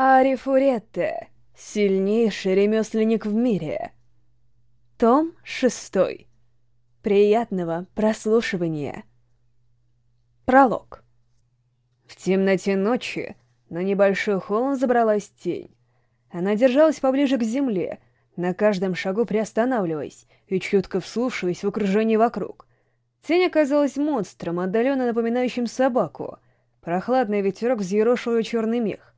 Арифуретте, сильнейший ремесленник в мире. Том шестой. Приятного прослушивания. Пролог. В темноте ночи на небольшой холм забралась тень. Она держалась поближе к земле, на каждом шагу приостанавливаясь и чутко вслушиваясь в окружение вокруг. Тень оказалась монстром, отдаленно напоминающим собаку. Прохладный ветерок взъерошил ее черный мех.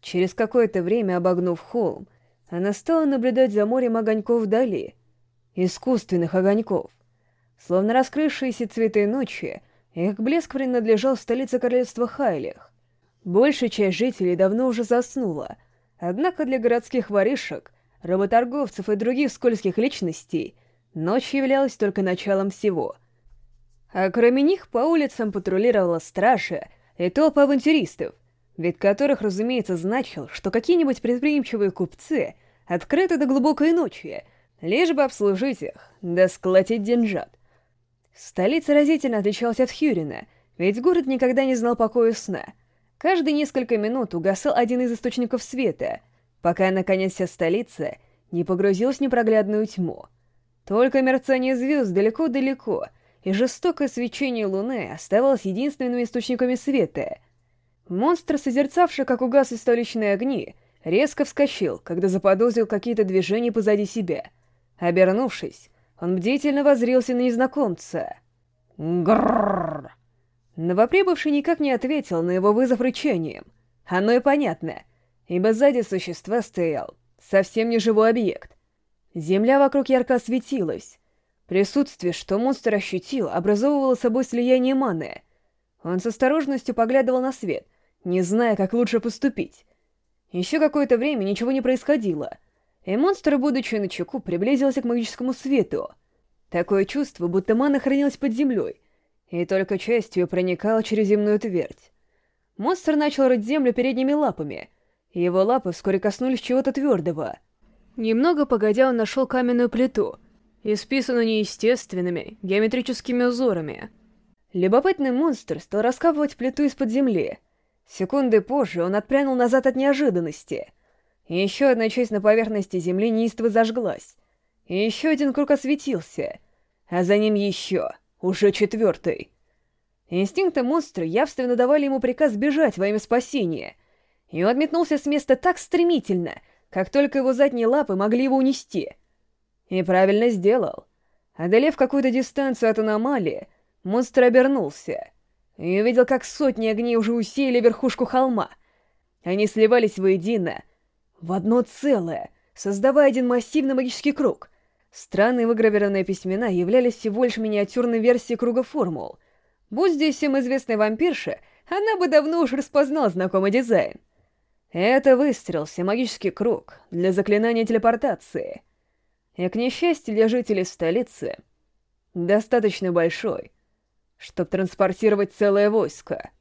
Через какое-то время, обогнув холм, она стала наблюдать за морем огоньков вдали. Искусственных огоньков. Словно раскрывшиеся цветы ночи, их блеск принадлежал столице королевства Хайлих. Большая часть жителей давно уже заснула, однако для городских воришек, работорговцев и других скользких личностей ночь являлась только началом всего — а кроме них по улицам патрулировала стража и толпа авантюристов, вид которых, разумеется, значил, что какие-нибудь предприимчивые купцы открыты до глубокой ночи, лишь бы обслужить их, да сколотить деньжат. Столица разительно отличалась от Хьюрина, ведь город никогда не знал покоя сна. Каждые несколько минут угасал один из источников света, пока, наконец, вся столица не погрузилась в непроглядную тьму. Только мерцание звезд далеко-далеко — и жестокое свечение луны оставалось единственными источниками света. Монстр, созерцавший, как угасли столичные огни, резко вскочил, когда заподозрил какие-то движения позади себя. Обернувшись, он бдительно возрился на незнакомца. Гррррр! Новоприбывший никак не ответил на его вызов рычанием. Оно и понятно, ибо сзади существа стоял совсем не живой объект. Земля вокруг ярко осветилась, Присутствие, что монстр ощутил, образовывало собой слияние маны. Он с осторожностью поглядывал на свет, не зная, как лучше поступить. Еще какое-то время ничего не происходило, и монстр, будучи на чеку, приблизился к магическому свету. Такое чувство, будто мана хранилась под землей, и только частью ее проникала через земную твердь. Монстр начал рыть землю передними лапами, и его лапы вскоре коснулись чего-то твердого. Немного погодя он нашел каменную плиту — исписано неестественными геометрическими узорами. Любопытный монстр стал раскапывать плиту из-под земли. Секунды позже он отпрянул назад от неожиданности. Еще одна часть на поверхности земли неистово зажглась. И еще один круг осветился, а за ним еще, уже четвертый. Инстинкты монстра явственно давали ему приказ бежать во имя спасения, и он отметнулся с места так стремительно, как только его задние лапы могли его унести — и правильно сделал. Одолев какую-то дистанцию от аномалии, монстр обернулся и увидел, как сотни огней уже усеяли верхушку холма. Они сливались воедино, в одно целое, создавая один массивный магический круг. Странные выгравированные письмена являлись всего лишь миниатюрной версией круга формул. Будь здесь всем известная вампирша, она бы давно уж распознала знакомый дизайн. Это выстрел, магический круг для заклинания телепортации — и, к несчастью для жителей столицы, достаточно большой, чтобы транспортировать целое войско —